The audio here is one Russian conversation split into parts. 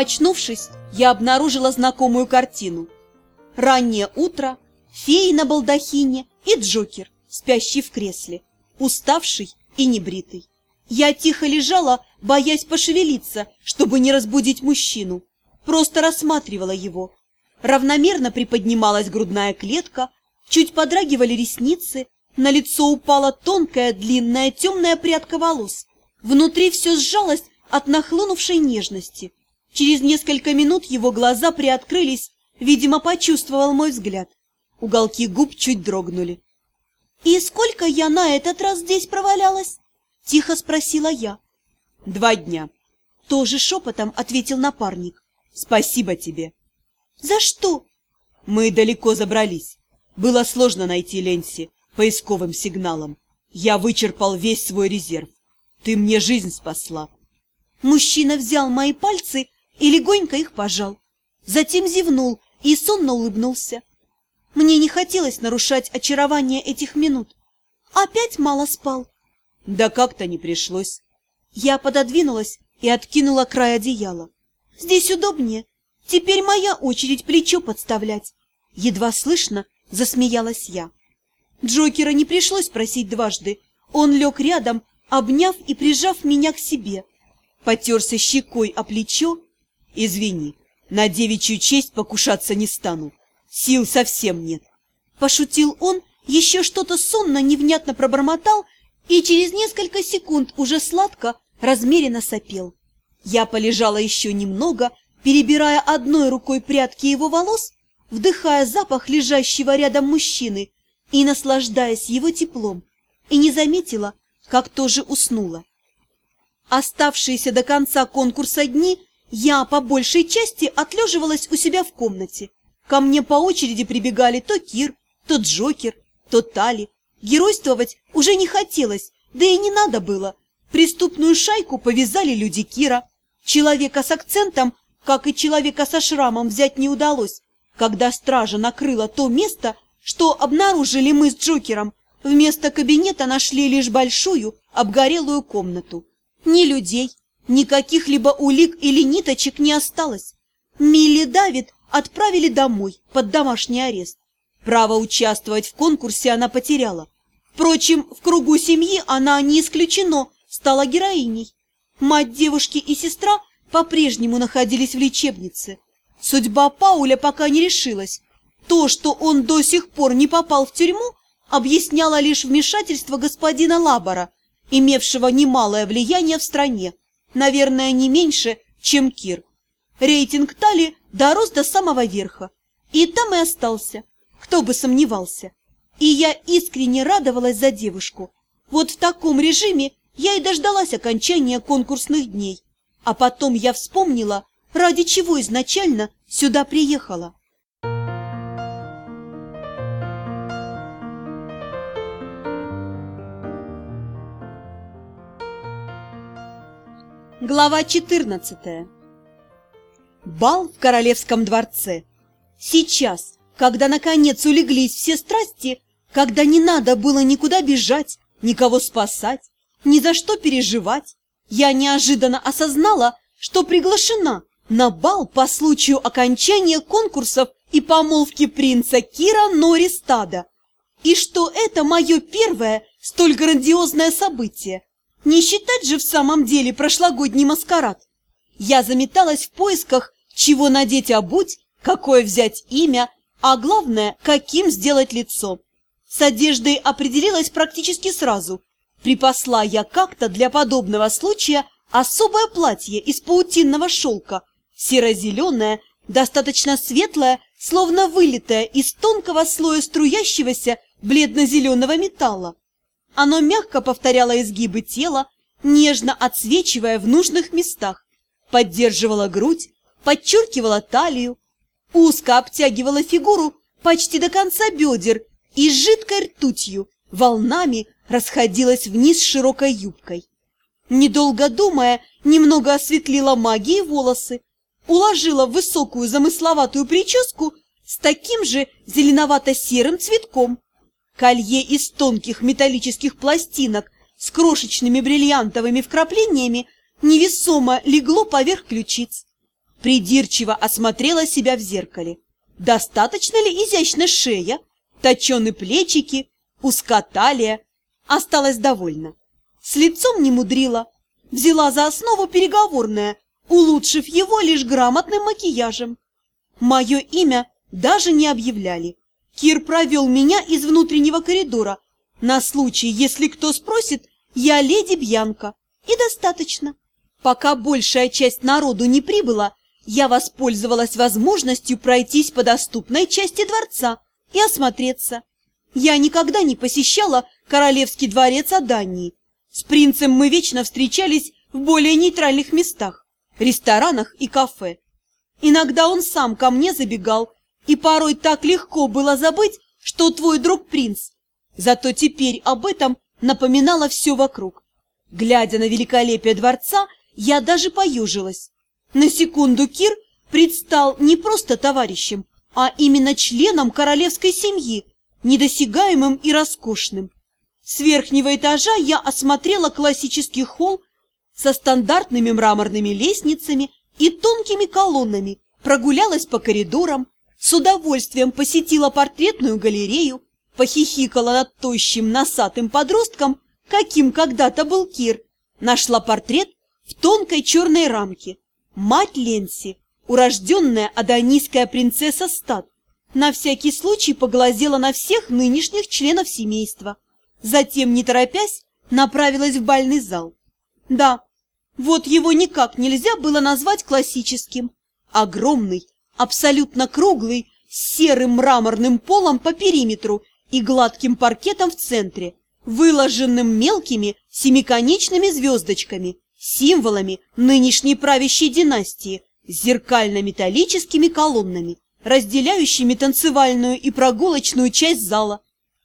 Очнувшись, я обнаружила знакомую картину. Раннее утро, феи на балдахине и Джокер, спящий в кресле, уставший и небритый. Я тихо лежала, боясь пошевелиться, чтобы не разбудить мужчину. Просто рассматривала его. Равномерно приподнималась грудная клетка, чуть подрагивали ресницы, на лицо упала тонкая длинная темная прядка волос. Внутри все сжалось от нахлынувшей нежности. Через несколько минут его глаза приоткрылись, видимо, почувствовал мой взгляд. Уголки губ чуть дрогнули. «И сколько я на этот раз здесь провалялась?» — тихо спросила я. «Два дня», — тоже шепотом ответил напарник. «Спасибо тебе». «За что?» «Мы далеко забрались. Было сложно найти Ленси поисковым сигналом. Я вычерпал весь свой резерв. Ты мне жизнь спасла». Мужчина взял мои пальцы и легонько их пожал. Затем зевнул и сонно улыбнулся. Мне не хотелось нарушать очарование этих минут. Опять мало спал. Да как-то не пришлось. Я пододвинулась и откинула край одеяла. Здесь удобнее. Теперь моя очередь плечо подставлять. Едва слышно засмеялась я. Джокера не пришлось просить дважды. Он лег рядом, обняв и прижав меня к себе. Потерся щекой о плечо. «Извини, на девичью честь покушаться не стану. Сил совсем нет». Пошутил он, еще что-то сонно невнятно пробормотал и через несколько секунд уже сладко, размеренно сопел. Я полежала еще немного, перебирая одной рукой прядки его волос, вдыхая запах лежащего рядом мужчины и наслаждаясь его теплом, и не заметила, как тоже уснула. Оставшиеся до конца конкурса дни я по большей части отлеживалась у себя в комнате. Ко мне по очереди прибегали то Кир, то Джокер, то Тали. Геройствовать уже не хотелось, да и не надо было. Преступную шайку повязали люди Кира. Человека с акцентом, как и человека со шрамом, взять не удалось. Когда стража накрыла то место, что обнаружили мы с Джокером, вместо кабинета нашли лишь большую, обгорелую комнату. Ни людей, ни каких-либо улик или ниточек не осталось. Милли Давид отправили домой под домашний арест. Право участвовать в конкурсе она потеряла. Впрочем, в кругу семьи она, не исключено, стала героиней. Мать девушки и сестра по-прежнему находились в лечебнице. Судьба Пауля пока не решилась. То, что он до сих пор не попал в тюрьму, объясняло лишь вмешательство господина Лабора, имевшего немалое влияние в стране, наверное, не меньше, чем Кир. Рейтинг Тали дорос до самого верха, и там и остался, кто бы сомневался. И я искренне радовалась за девушку. Вот в таком режиме я и дождалась окончания конкурсных дней. А потом я вспомнила, ради чего изначально сюда приехала. Глава 14 Бал в королевском дворце. Сейчас, когда наконец улеглись все страсти, когда не надо было никуда бежать, никого спасать, ни за что переживать, я неожиданно осознала, что приглашена на бал по случаю окончания конкурсов и помолвки принца Кира Нористада, и что это мое первое столь грандиозное событие. Не считать же в самом деле прошлогодний маскарад. Я заметалась в поисках, чего надеть обуть, какое взять имя, а главное, каким сделать лицо. С одеждой определилась практически сразу. Припасла я как-то для подобного случая особое платье из паутинного шелка, серо-зеленое, достаточно светлое, словно вылитое из тонкого слоя струящегося бледно-зеленого металла. Оно мягко повторяло изгибы тела, нежно отсвечивая в нужных местах, поддерживало грудь, подчеркивало талию, узко обтягивало фигуру почти до конца бедер и жидкой ртутью волнами расходилась вниз широкой юбкой. Недолго думая, немного осветлила магией волосы, уложила в высокую замысловатую прическу с таким же зеленовато-серым цветком, Колье из тонких металлических пластинок с крошечными бриллиантовыми вкраплениями невесомо легло поверх ключиц. придирчиво осмотрела себя в зеркале. Достаточно ли изящна шея, точены плечики, узка талия? Осталась довольна. С лицом не мудрила. Взяла за основу переговорное, улучшив его лишь грамотным макияжем. Мое имя даже не объявляли. Кир провел меня из внутреннего коридора. На случай, если кто спросит, я леди Бьянка. И достаточно. Пока большая часть народу не прибыла, я воспользовалась возможностью пройтись по доступной части дворца и осмотреться. Я никогда не посещала королевский дворец Адании. С принцем мы вечно встречались в более нейтральных местах, ресторанах и кафе. Иногда он сам ко мне забегал, и порой так легко было забыть, что твой друг принц. Зато теперь об этом напоминало все вокруг. Глядя на великолепие дворца, я даже поюжилась. На секунду Кир предстал не просто товарищем, а именно членом королевской семьи, недосягаемым и роскошным. С верхнего этажа я осмотрела классический холл со стандартными мраморными лестницами и тонкими колоннами, прогулялась по коридорам, с удовольствием посетила портретную галерею, похихикала над тощим носатым подростком, каким когда-то был Кир, нашла портрет в тонкой черной рамке. Мать Ленси, урожденная адонийская принцесса Стат, на всякий случай поглазела на всех нынешних членов семейства. Затем, не торопясь, направилась в бальный зал. Да, вот его никак нельзя было назвать классическим. Огромный, абсолютно круглый, с серым мраморным полом по периметру и гладким паркетом в центре, выложенным мелкими семиконечными звездочками, символами нынешней правящей династии, зеркально-металлическими колоннами, разделяющими танцевальную и прогулочную часть зала.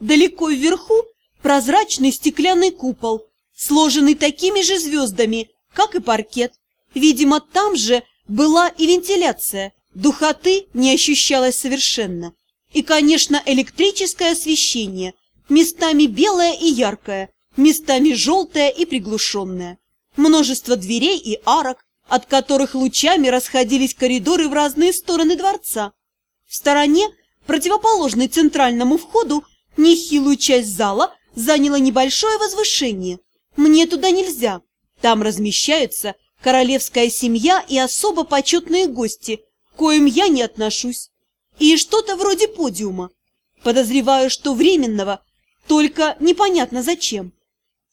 Далеко вверху прозрачный стеклянный купол, сложенный такими же звездами, как и паркет. Видимо, там же была и вентиляция, духоты не ощущалось совершенно. И, конечно, электрическое освещение, местами белое и яркое, местами желтое и приглушенное. Множество дверей и арок, от которых лучами расходились коридоры в разные стороны дворца. В стороне, противоположной центральному входу, нехилую часть зала заняло небольшое возвышение. Мне туда нельзя. Там размещаются королевская семья и особо почетные гости, коим я не отношусь. И что-то вроде подиума. Подозреваю, что временного, только непонятно зачем.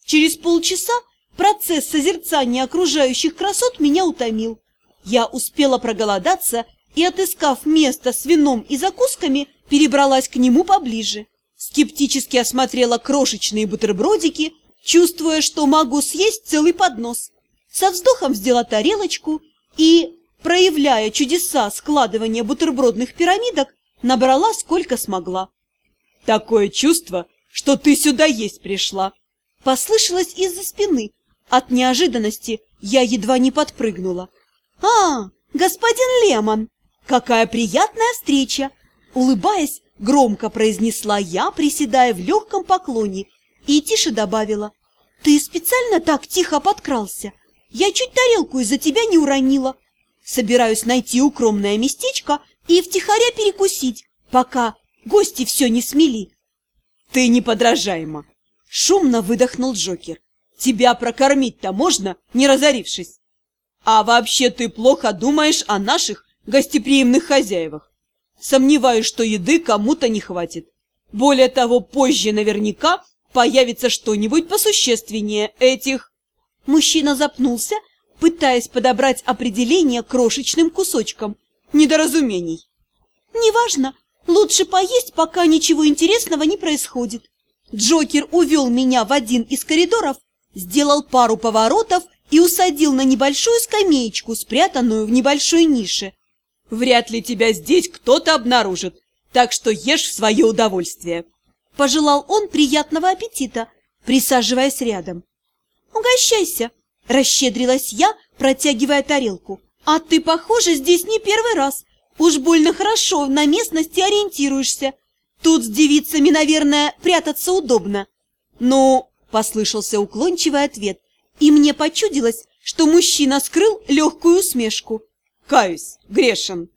Через полчаса процесс созерцания окружающих красот меня утомил. Я успела проголодаться и, отыскав место с вином и закусками, перебралась к нему поближе. Скептически осмотрела крошечные бутербродики, чувствуя, что могу съесть целый поднос. Со вздохом взяла тарелочку и, проявляя чудеса складывания бутербродных пирамидок, набрала сколько смогла. «Такое чувство, что ты сюда есть пришла!» Послышалось из-за спины. От неожиданности я едва не подпрыгнула. «А, господин Лемон, какая приятная встреча!» Улыбаясь, громко произнесла я, приседая в легком поклоне, и тише добавила. «Ты специально так тихо подкрался? Я чуть тарелку из-за тебя не уронила. Собираюсь найти укромное местечко и втихаря перекусить, пока гости все не смели». «Ты неподражаема!» — шумно выдохнул Джокер. «Тебя прокормить-то можно, не разорившись? А вообще ты плохо думаешь о наших гостеприимных хозяевах. Сомневаюсь, что еды кому-то не хватит. Более того, позже наверняка появится что-нибудь посущественнее этих. Мужчина запнулся, пытаясь подобрать определение крошечным кусочком. Недоразумений. Неважно, лучше поесть, пока ничего интересного не происходит. Джокер увел меня в один из коридоров, сделал пару поворотов и усадил на небольшую скамеечку, спрятанную в небольшой нише. Вряд ли тебя здесь кто-то обнаружит, так что ешь в свое удовольствие. Пожелал он приятного аппетита, присаживаясь рядом. «Угощайся!» – расщедрилась я, протягивая тарелку. «А ты, похоже, здесь не первый раз. Уж больно хорошо на местности ориентируешься. Тут с девицами, наверное, прятаться удобно». «Ну...» – послышался уклончивый ответ, и мне почудилось, что мужчина скрыл легкую усмешку. Каюсь, грешен.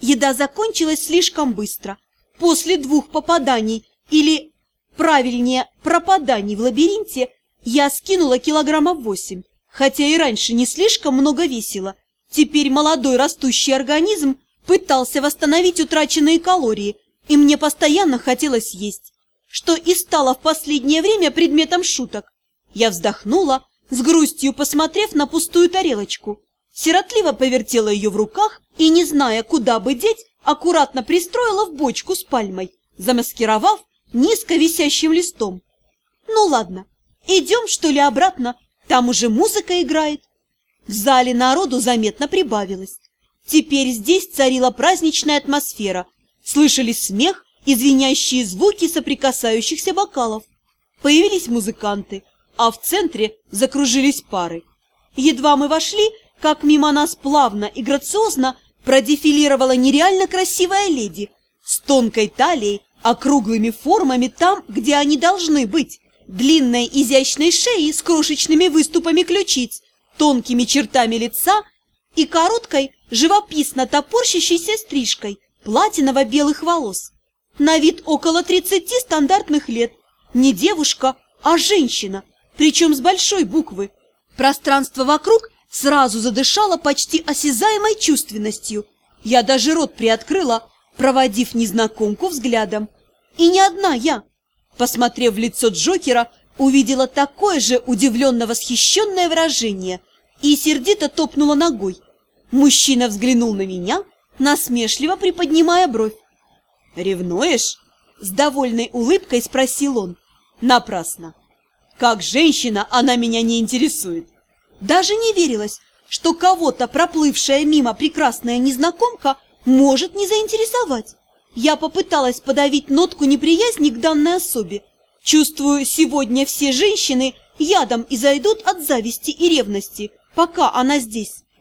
Еда закончилась слишком быстро. После двух попаданий, или, правильнее, пропаданий в лабиринте, я скинула килограммов восемь, хотя и раньше не слишком много весила. Теперь молодой растущий организм пытался восстановить утраченные калории, и мне постоянно хотелось есть, что и стало в последнее время предметом шуток. Я вздохнула, с грустью посмотрев на пустую тарелочку. Сиротливо повертела ее в руках и, не зная, куда бы деть, аккуратно пристроила в бочку с пальмой, замаскировав низко висящим листом. Ну ладно, идем, что ли, обратно, там уже музыка играет. В зале народу заметно прибавилось. Теперь здесь царила праздничная атмосфера, слышались смех и звенящие звуки соприкасающихся бокалов. Появились музыканты, а в центре закружились пары. Едва мы вошли, как мимо нас плавно и грациозно продефилировала нереально красивая леди с тонкой талией, округлыми формами там, где они должны быть, длинной изящной шеей с крошечными выступами ключиц, тонкими чертами лица и короткой, живописно топорщащейся стрижкой платиново-белых волос. На вид около 30 стандартных лет. Не девушка, а женщина, причем с большой буквы. Пространство вокруг сразу задышало почти осязаемой чувственностью. Я даже рот приоткрыла, проводив незнакомку взглядом. И не одна я. Посмотрев в лицо Джокера, увидела такое же удивленно-восхищенное выражение и сердито топнула ногой. Мужчина взглянул на меня, насмешливо приподнимая бровь. «Ревнуешь?» С довольной улыбкой спросил он. «Напрасно. Как женщина она меня не интересует. Даже не верилось, что кого-то проплывшая мимо прекрасная незнакомка может не заинтересовать. Я попыталась подавить нотку неприязни к данной особе. Чувствую, сегодня все женщины ядом изойдут от зависти и ревности, пока она здесь.